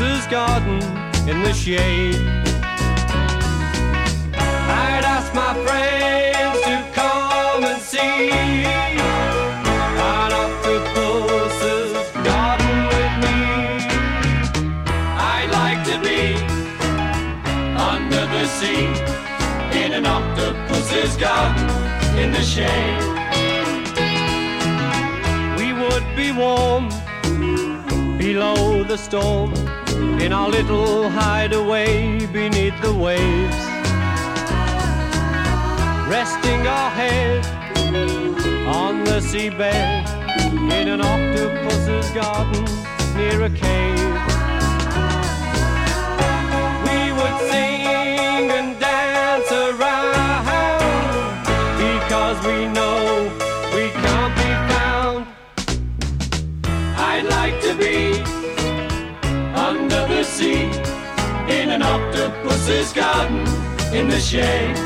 Octopus's garden in the shade. I'd ask my friends to come and see octopus's garden with me. I'd like to be under the sea in an octopus's garden in the shade. We would be warm below the storm in our little hideaway beneath the waves. Resting our head on the seabed in an octopus's garden near a cave. Octopus's garden in the shade.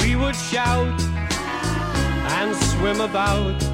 We would shout and swim about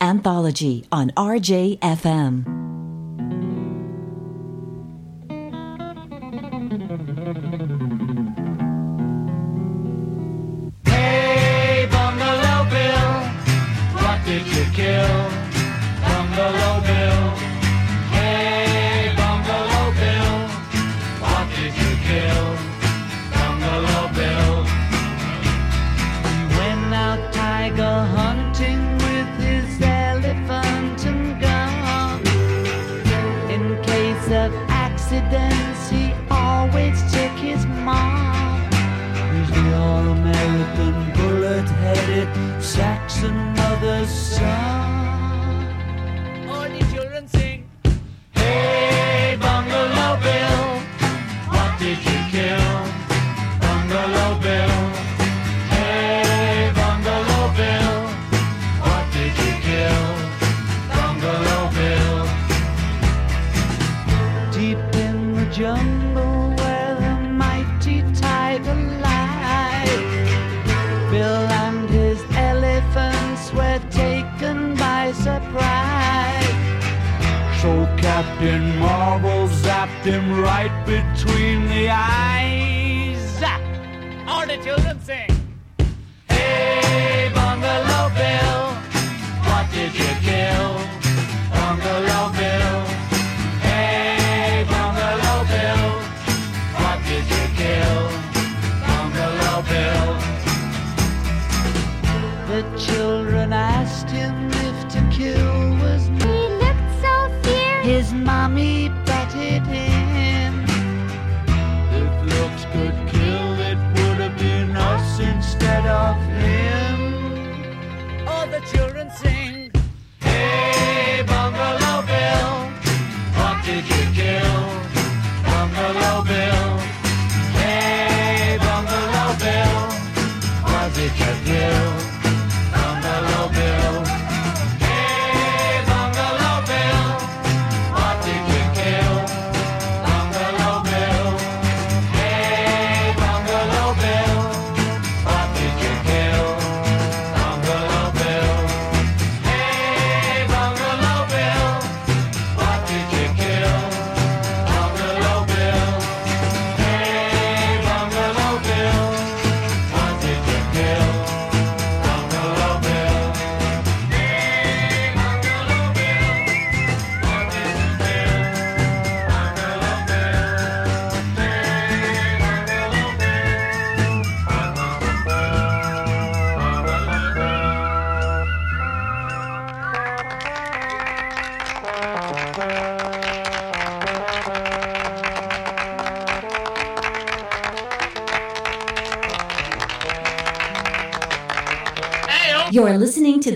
Anthology on RJFM.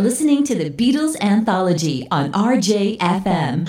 listening to the Beatles Anthology on RJFM.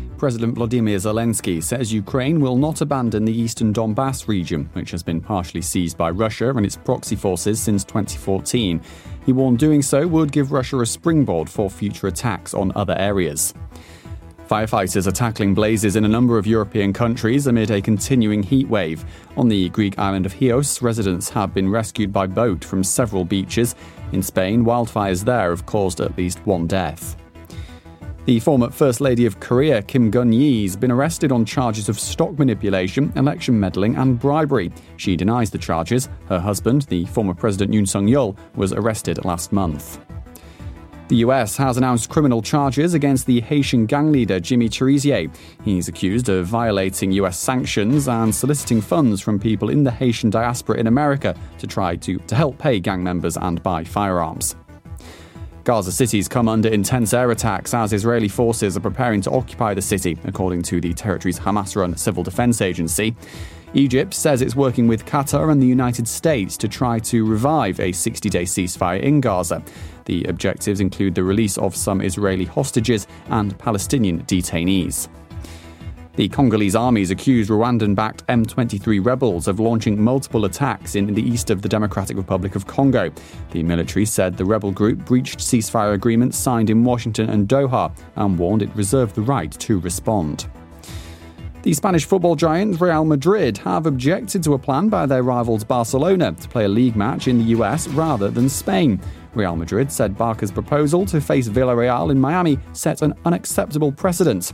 President Volodymyr Zelensky says Ukraine will not abandon the eastern Donbass region, which has been partially seized by Russia and its proxy forces since 2014. He warned doing so would give Russia a springboard for future attacks on other areas. Firefighters are tackling blazes in a number of European countries amid a continuing heat wave. On the Greek island of Chios, residents have been rescued by boat from several beaches. In Spain, wildfires there have caused at least one death. The former First Lady of Korea, Kim Keon Hee, has been arrested on charges of stock manipulation, election meddling, and bribery. She denies the charges. Her husband, the former President Yoon Suk Yeol, was arrested last month. The US has announced criminal charges against the Haitian gang leader Jimmy Cherizier. He's accused of violating US sanctions and soliciting funds from people in the Haitian diaspora in America to try to, to help pay gang members and buy firearms. Gaza City's come under intense air attacks as Israeli forces are preparing to occupy the city, according to the territory's Hamas run civil defense agency. Egypt says it's working with Qatar and the United States to try to revive a 60 day ceasefire in Gaza. The objectives include the release of some Israeli hostages and Palestinian detainees. The Congolese armies accused Rwandan backed M23 rebels of launching multiple attacks in the east of the Democratic Republic of Congo. The military said the rebel group breached ceasefire agreements signed in Washington and Doha and warned it reserved the right to respond. The Spanish football giants Real Madrid have objected to a plan by their rivals Barcelona to play a league match in the US rather than Spain. Real Madrid said Barca's proposal to face Villarreal in Miami set an unacceptable precedent.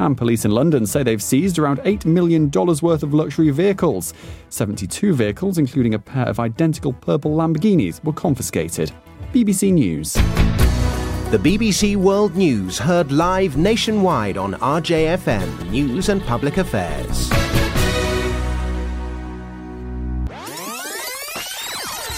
And police in London say they've seized around $8 million worth of luxury vehicles. 72 vehicles, including a pair of identical purple Lamborghinis, were confiscated. BBC News. The BBC World News heard live nationwide on RJFM News and Public Affairs.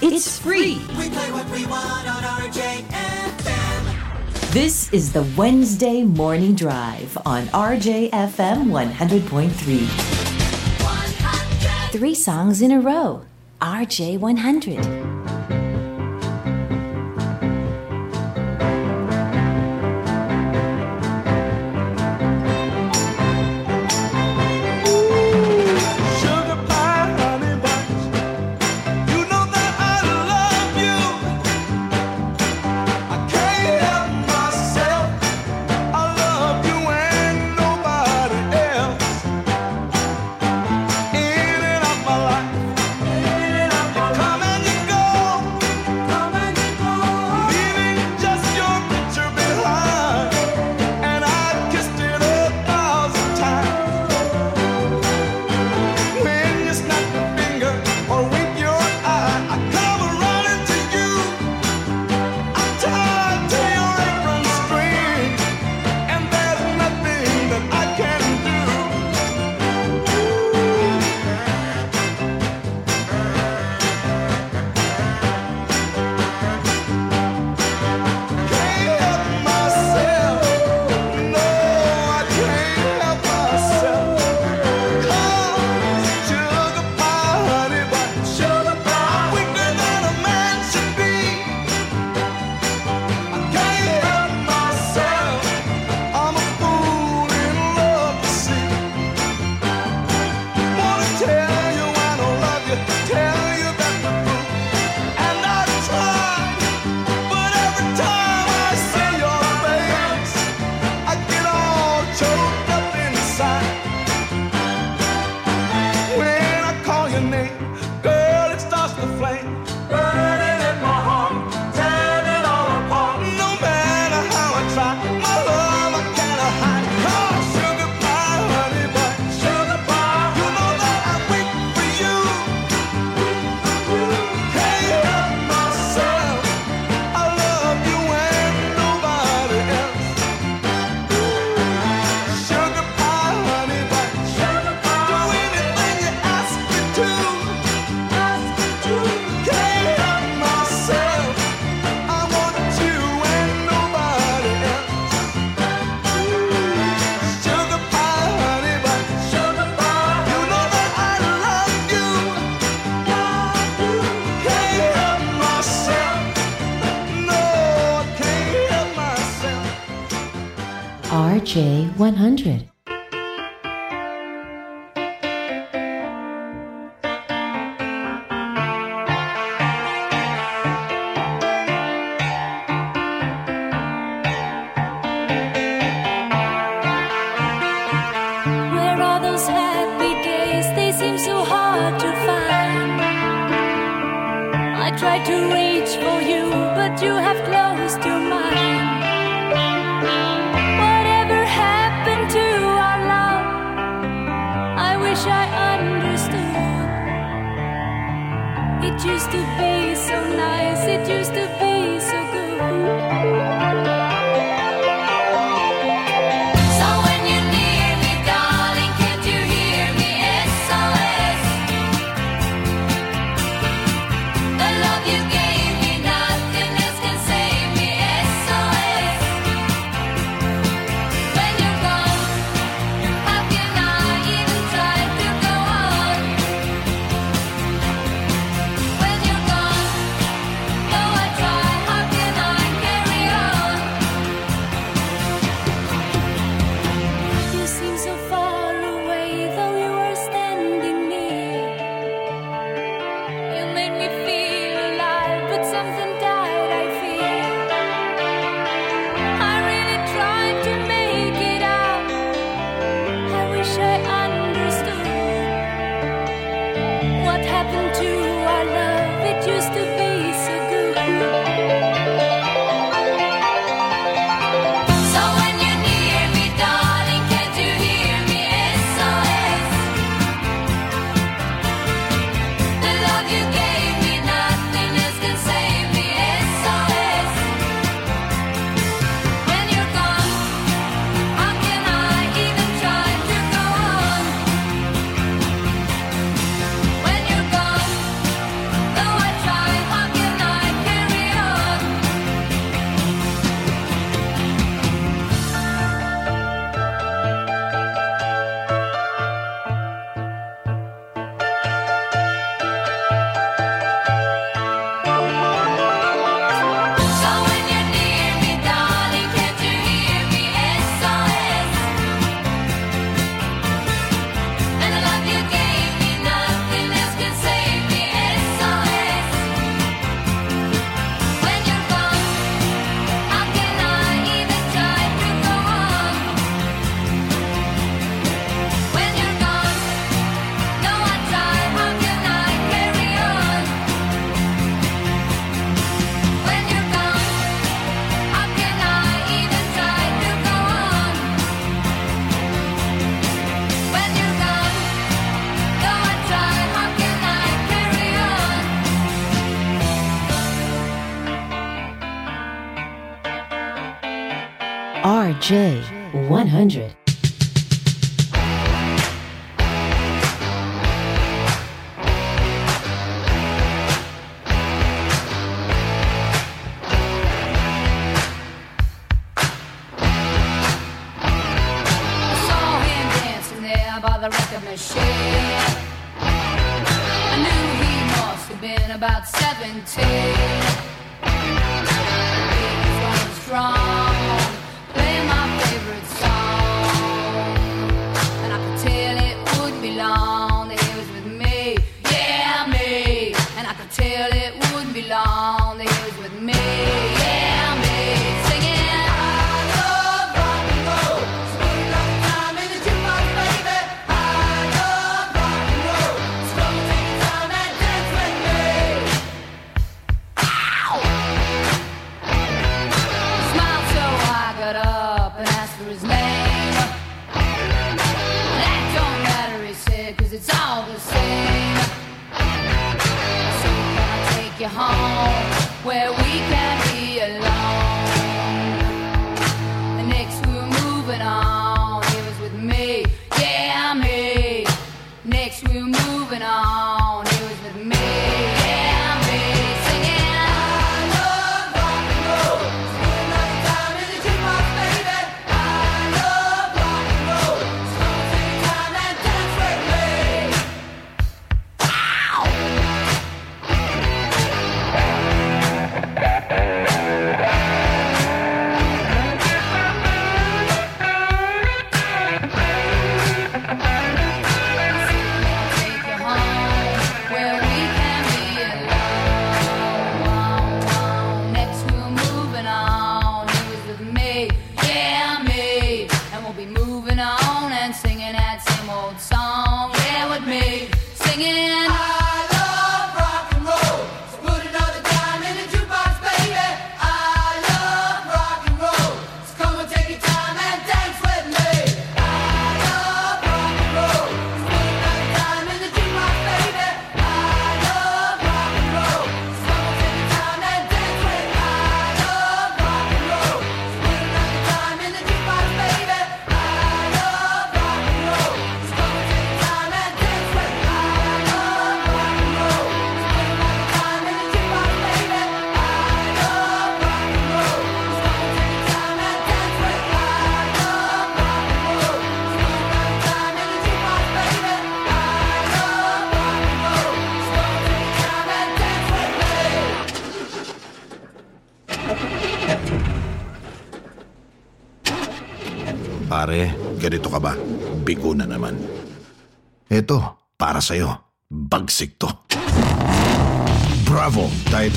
It's free. We play what we want on RJFM. This is the Wednesday Morning Drive on RJFM 100.3. Three songs in a row. RJ 100. RJ100. J100. hall where we can.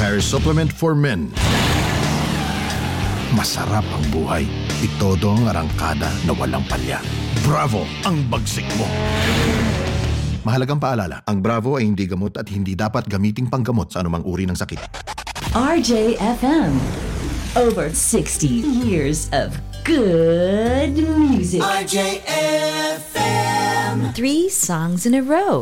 Dietary Supplement for Men. Masarap ang buhay. Itodo ang arangkada na walang palya. Bravo! Ang bagsik mo! Mahalagang paalala, ang Bravo ay hindi gamot at hindi dapat gamiting panggamot sa anumang uri ng sakit. RJFM. Over 60 years of good music. RJFM. Three songs in a row.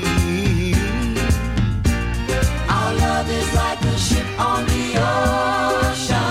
Love is like a ship on the ocean.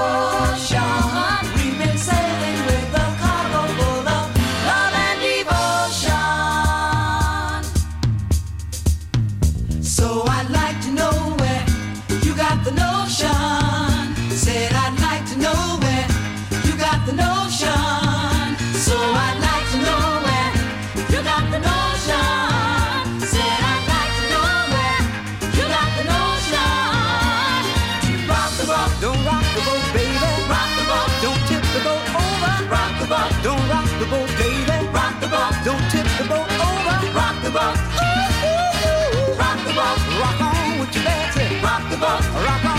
To know where you got the notion. So I'd like to know where you got the notion. Said I'd like to know where you got the notion. Rock the boat, don't rock the boat, baby. Rock the boat, don't tip the boat over. Rock the boat, don't rock the boat, baby. Rock the boat, don't tip the boat over. Rock the boat, ooh, ooh, ooh. rock the boat, rock on with your Betsy. Rock the boat, rock on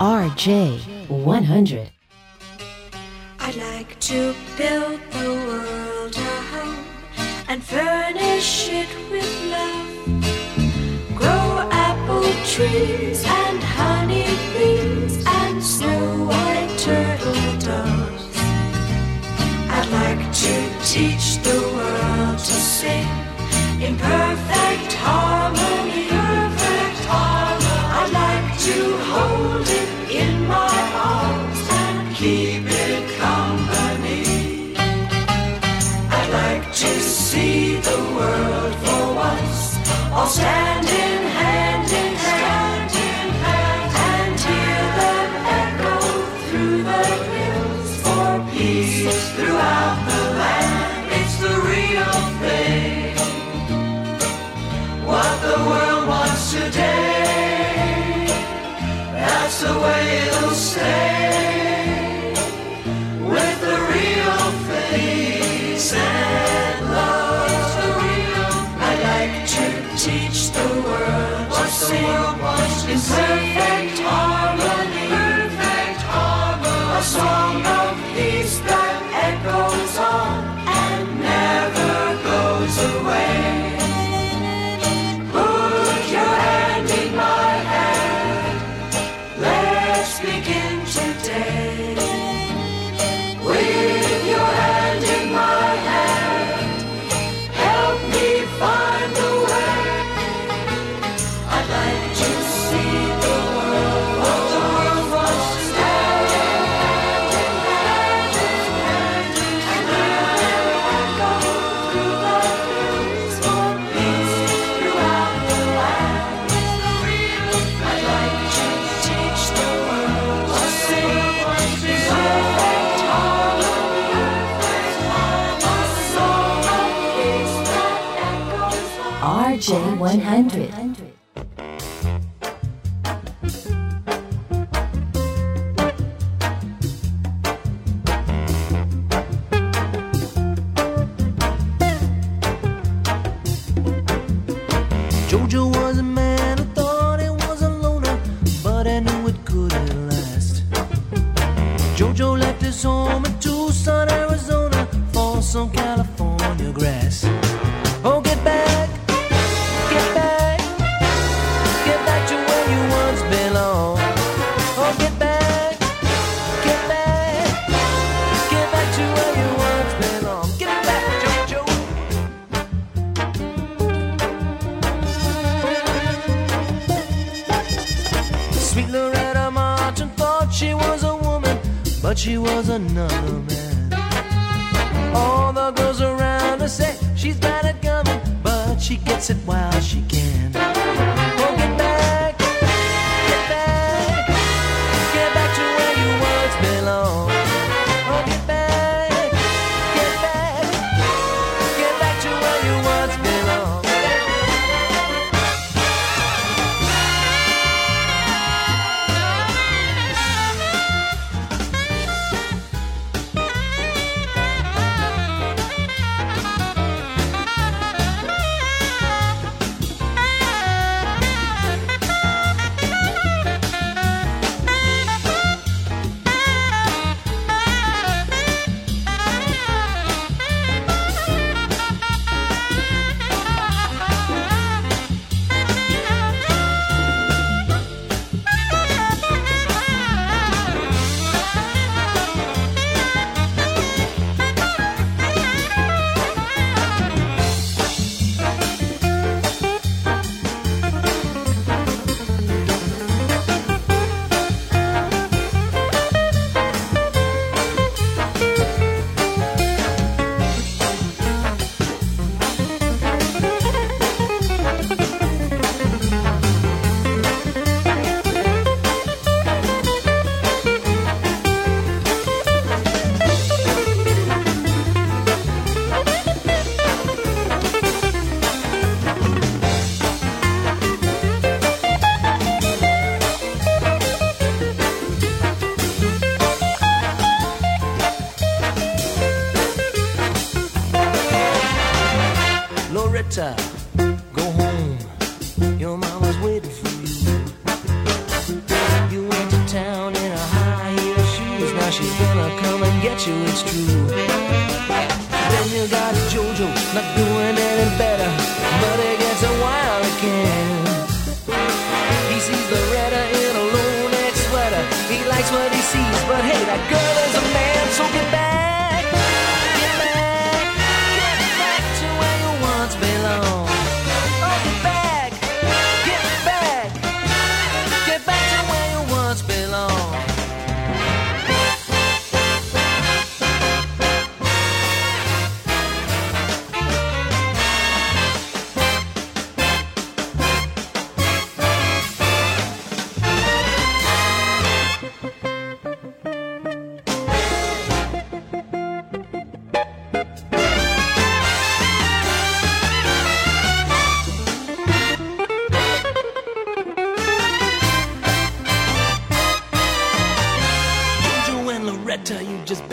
RJ 100. I'd like to build the world a home and furnish it with love. Grow apple trees and honey bees and snow white turtle doves. I'd like to teach the world to sing in perfect harmony. All world to sing in perfect 100.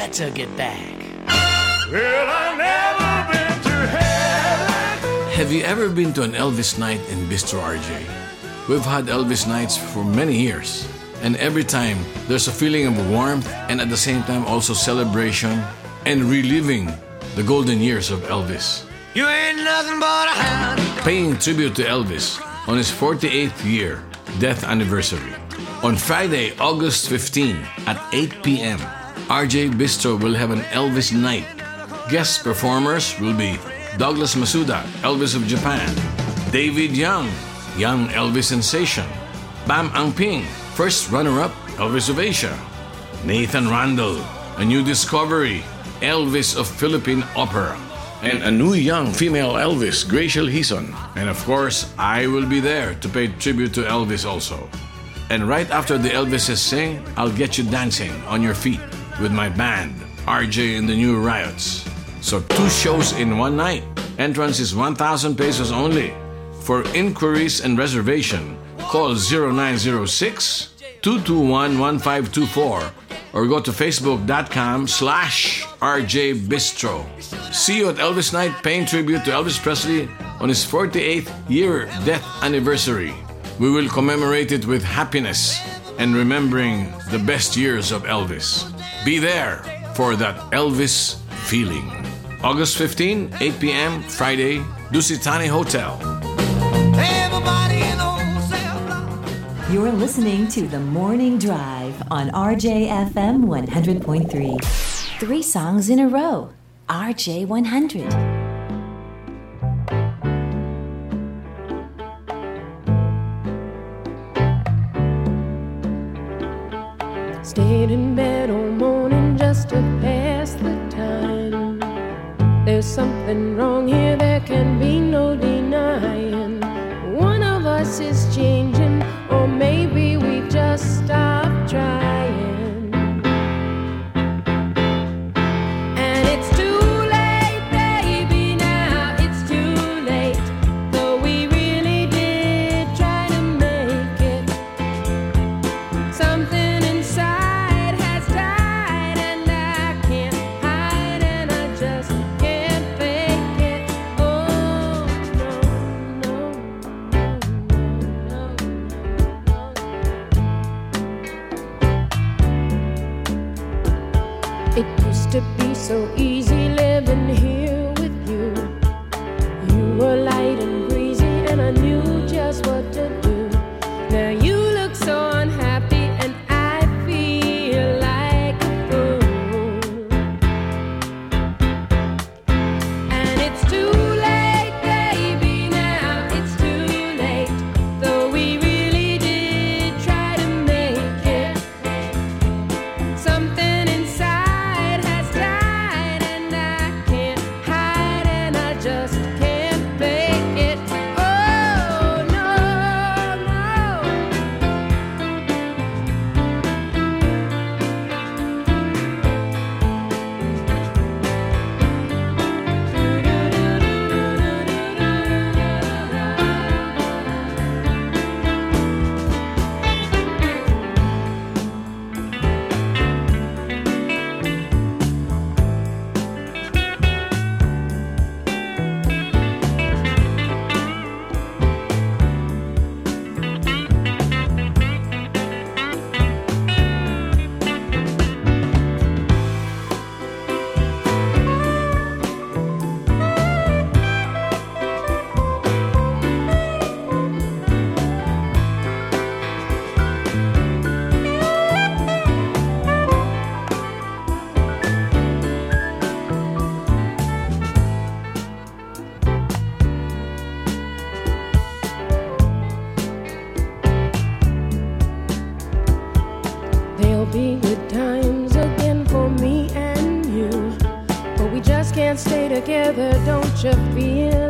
Better get back. Well, I never been to heaven. Have you ever been to an Elvis night in Bistro RJ? We've had Elvis nights for many years, and every time there's a feeling of warmth and at the same time also celebration and reliving the golden years of Elvis. You ain't nothing but a hound. Paying tribute to Elvis on his 48th year death anniversary. On Friday, August 15 at 8 p.m., RJ Bistro will have an Elvis night. Guest performers will be Douglas Masuda, Elvis of Japan, David Young, Young Elvis Sensation, Bam Angping, first runner-up Elvis of Asia, Nathan Randall, a new discovery, Elvis of Philippine Opera, and a new young female Elvis, Graciel Hison. And of course, I will be there to pay tribute to Elvis also. And right after the Elvises sing, I'll get you dancing on your feet with my band, RJ and the New Riots. So two shows in one night. Entrance is 1,000 pesos only. For inquiries and reservation, call 0906 221 1524 or go to facebook.com slash RJ Bistro. See you at Elvis Night paying tribute to Elvis Presley on his 48th year death anniversary. We will commemorate it with happiness and remembering the best years of Elvis. Be there for that Elvis feeling. August 15, 8 p.m., Friday, Dusit Thani Hotel. You're listening to The Morning Drive on RJFM 100.3. Three songs in a row. RJ 100. Stayed in bed all morning just to pass the time. There's something wrong here, there can be no denying. One of us is changing, or maybe we've just stopped trying. Together, don't you feel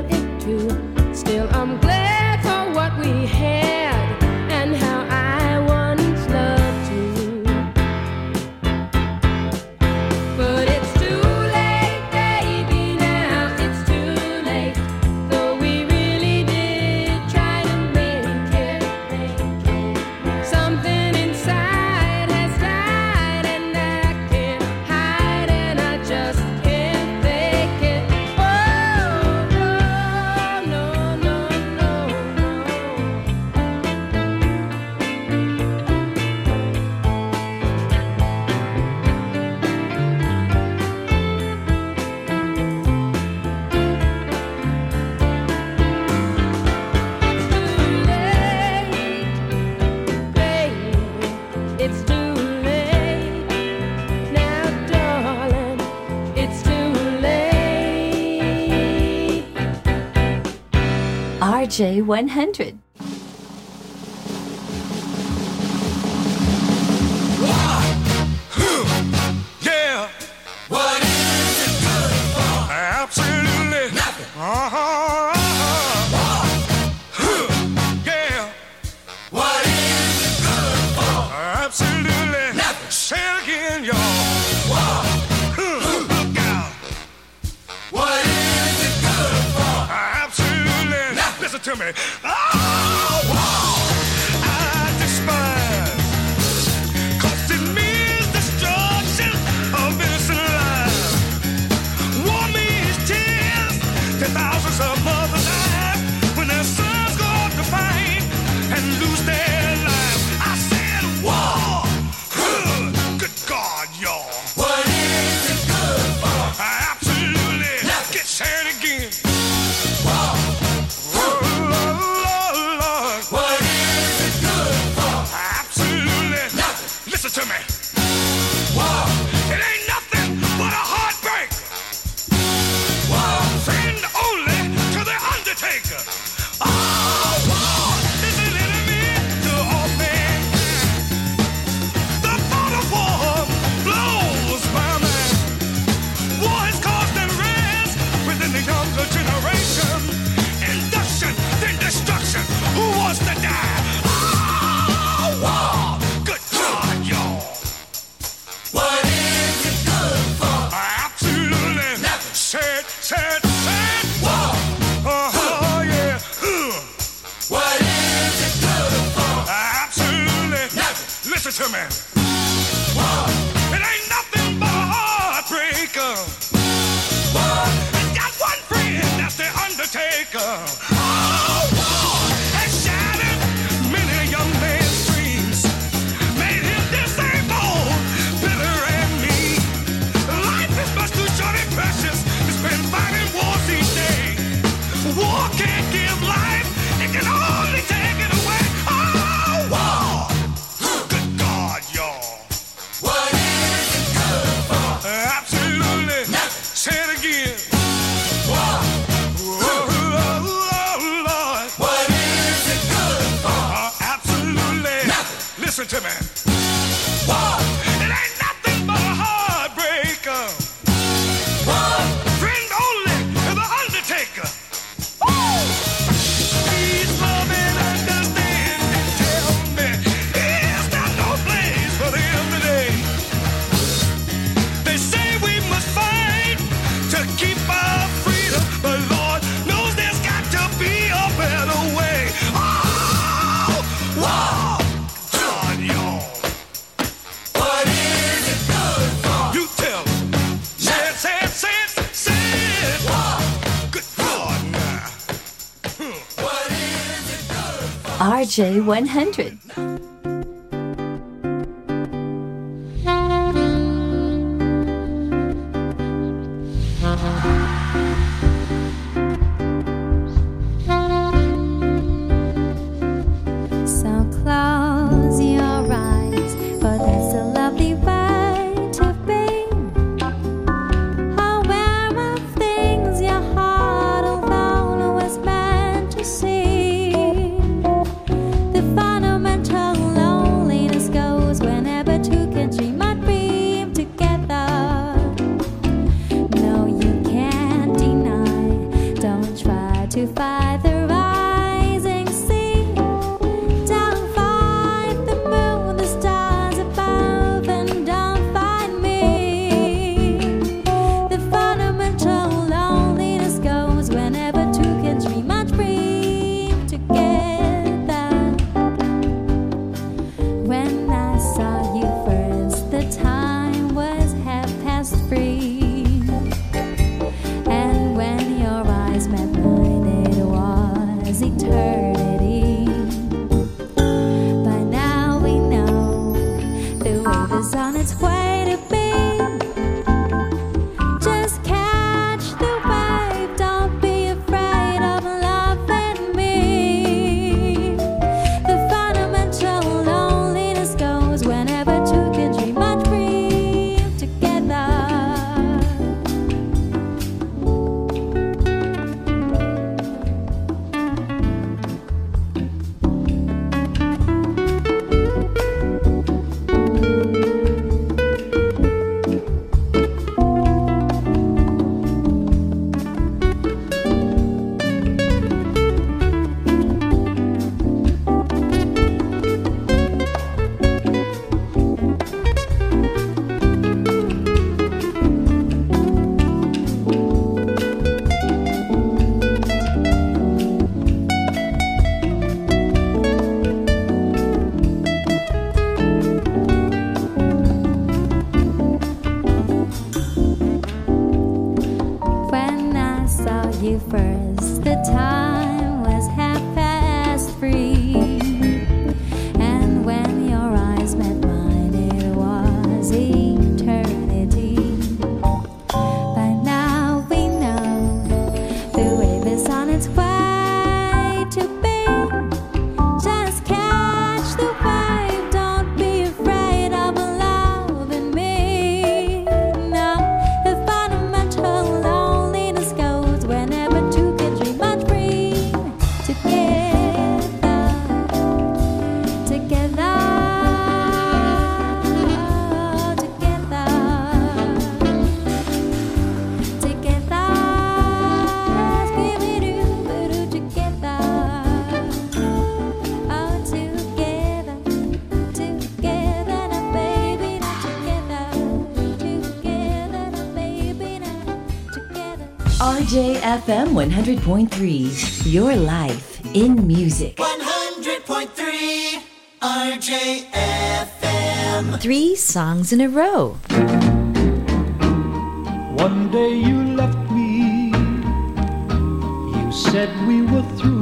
RJ100. To me. J100 first the time. FM 100.3, your life in music. 100.3 RJFM. Three songs in a row. One day you left me, you said we were through.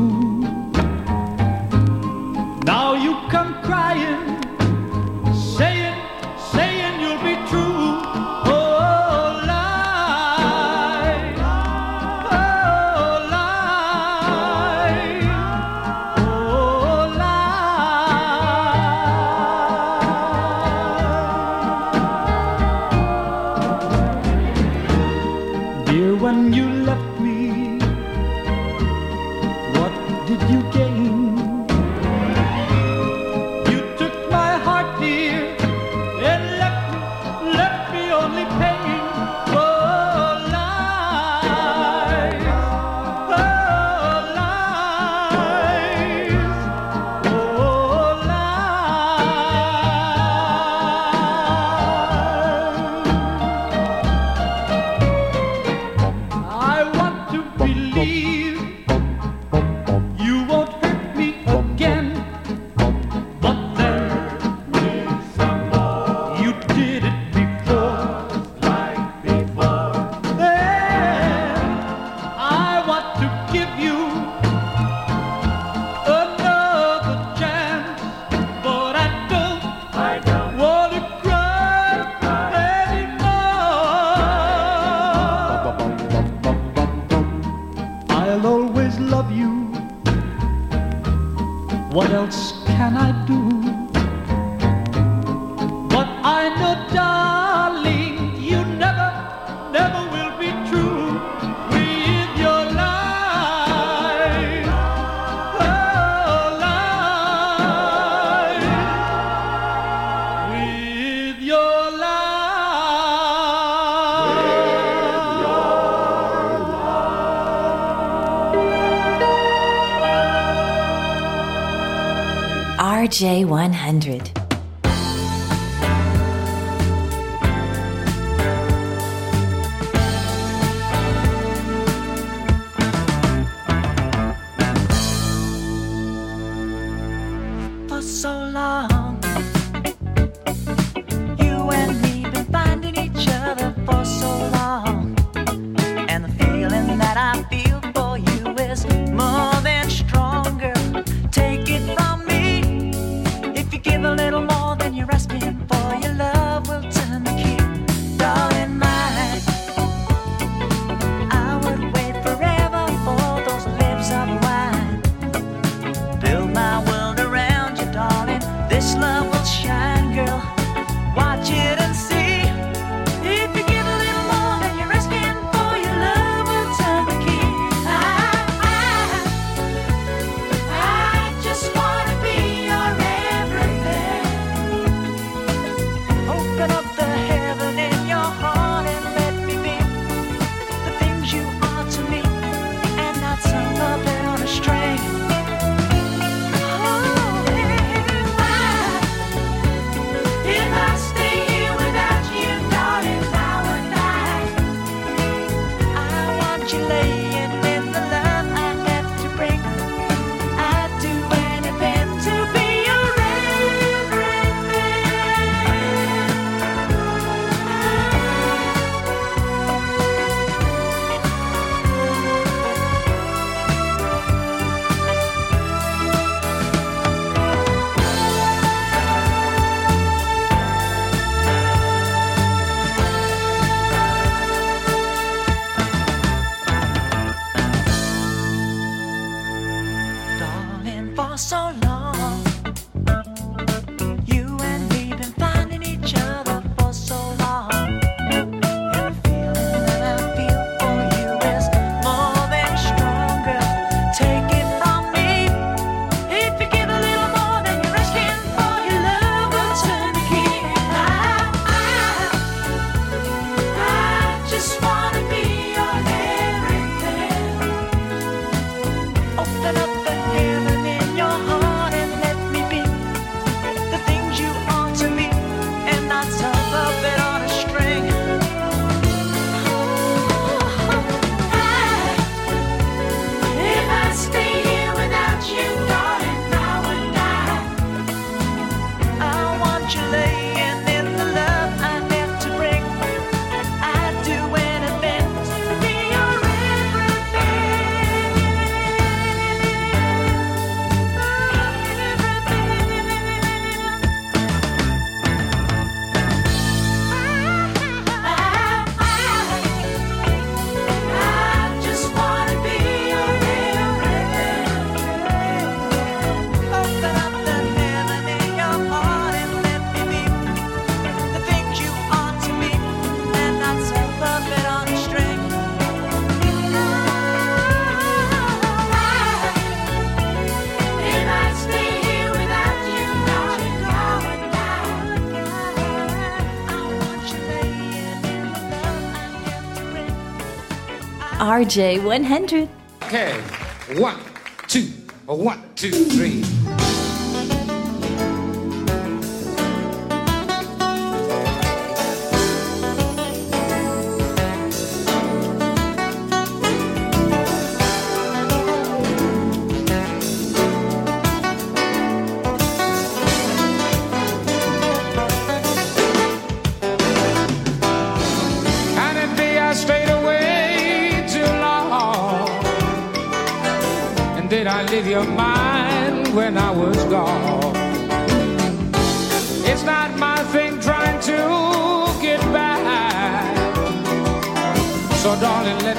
J100. RJ100. Okay, one, two, one, two, three.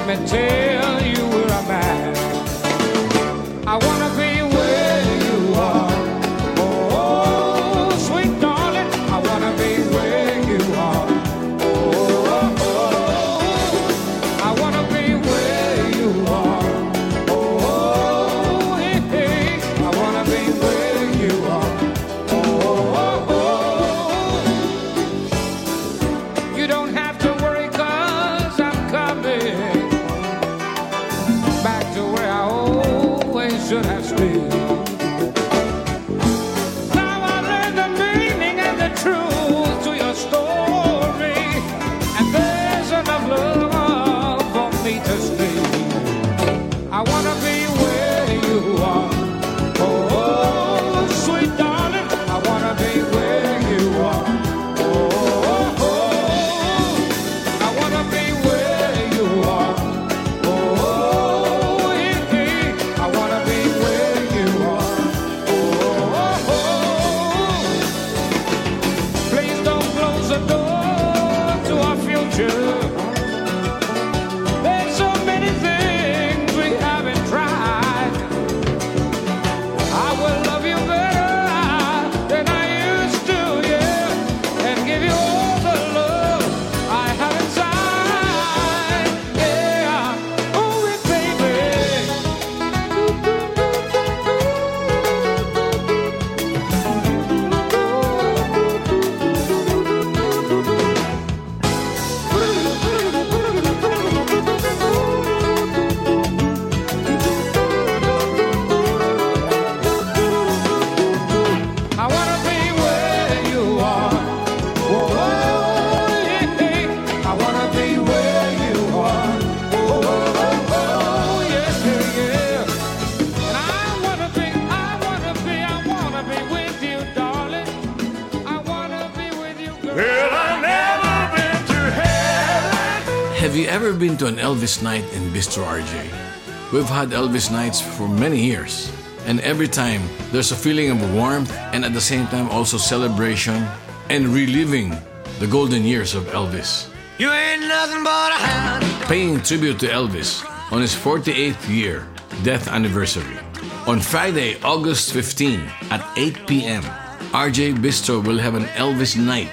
Me tell to an Elvis night in Bistro RJ? We've had Elvis nights for many years, and every time there's a feeling of warmth and at the same time also celebration and reliving the golden years of Elvis. You ain't nothing but a hound. Paying tribute to Elvis on his 48th year death anniversary. On Friday, August 15 at 8 p.m., RJ Bistro will have an Elvis night.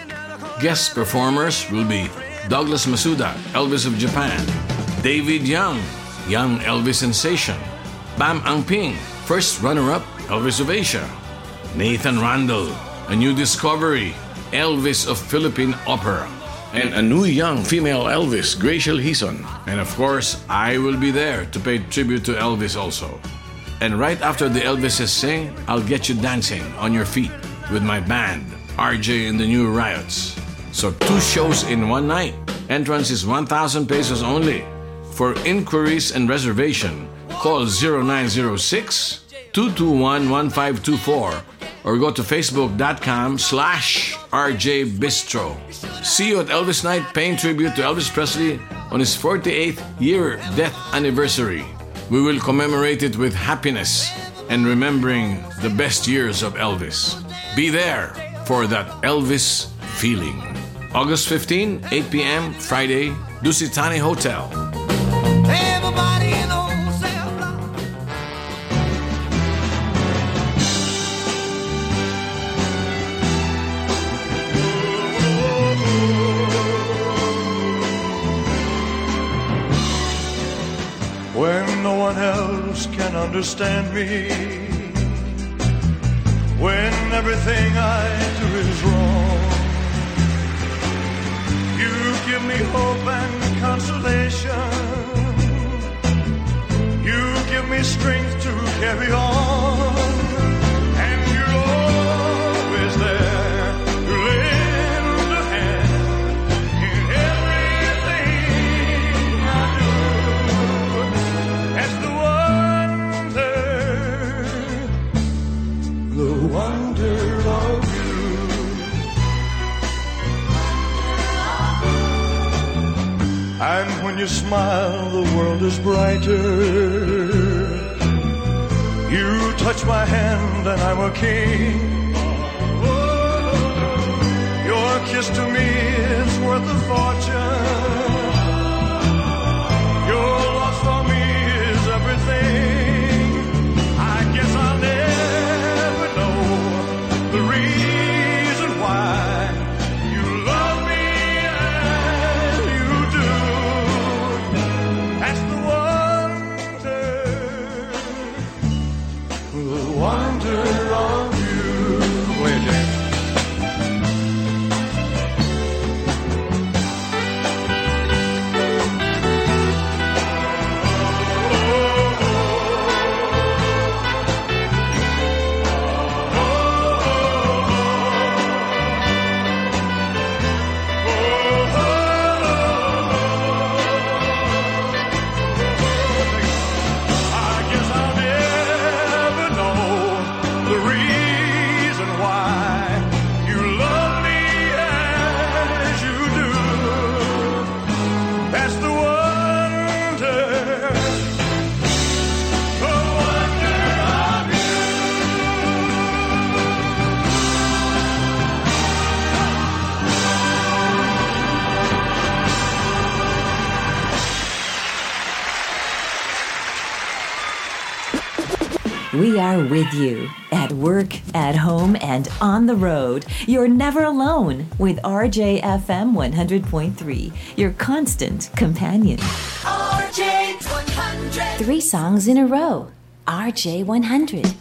Guest performers will be Douglas Masuda, Elvis of Japan, David Young, Young Elvis Sensation, Bam Angping, first runner-up Elvis of Asia, Nathan Randall, a new discovery, Elvis of Philippine Opera, and a new young female Elvis, Graciel Hison. And of course, I will be there to pay tribute to Elvis also. And right after the Elvises sing, I'll get you dancing on your feet with my band, RJ and the New Riots. So two shows in one night. Entrance is 1,000 pesos only. For inquiries and reservation, call 0906 221 1524 or go to facebook.com slash RJ Bistro. See you at Elvis Night paying tribute to Elvis Presley on his 48th year death anniversary. We will commemorate it with happiness and remembering the best years of Elvis. Be there for that Elvis feeling. August 15, 8 p.m., Friday, Dusit Thani Hotel. Everybody in old cell when no one else can understand me, when everything I do is wrong. Give me hope and consolation. You give me strength to carry on. And when you smile, the world is brighter. You touch my hand, and I'm a king. With you at work, at home, and on the road. You're never alone with RJFM 100.3, your constant companion. RJ 100. Three songs in a row. RJ 100.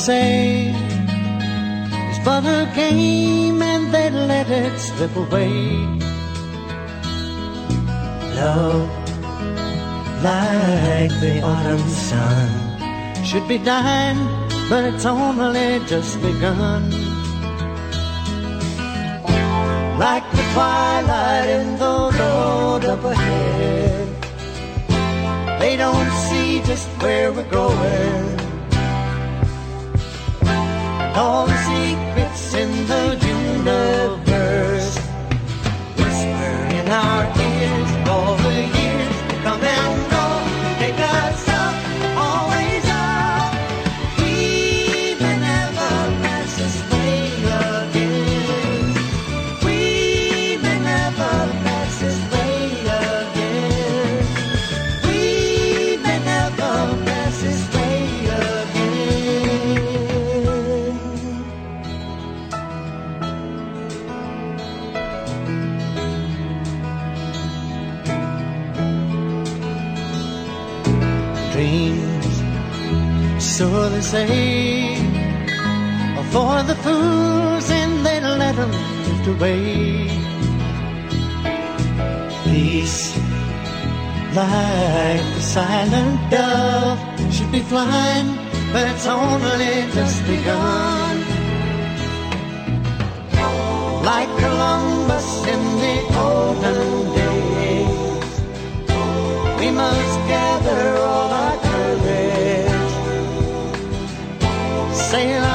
say his brother came and they let it slip away. Love, like the autumn sun, should be dying, but it's only just begun. Like the twilight in the road up ahead, they don't see just where we're going. say for the fools and they let them drift away. Peace, like the silent dove, should be flying, but it's only just begun. Like Columbus in the olden days, we must gather all. saying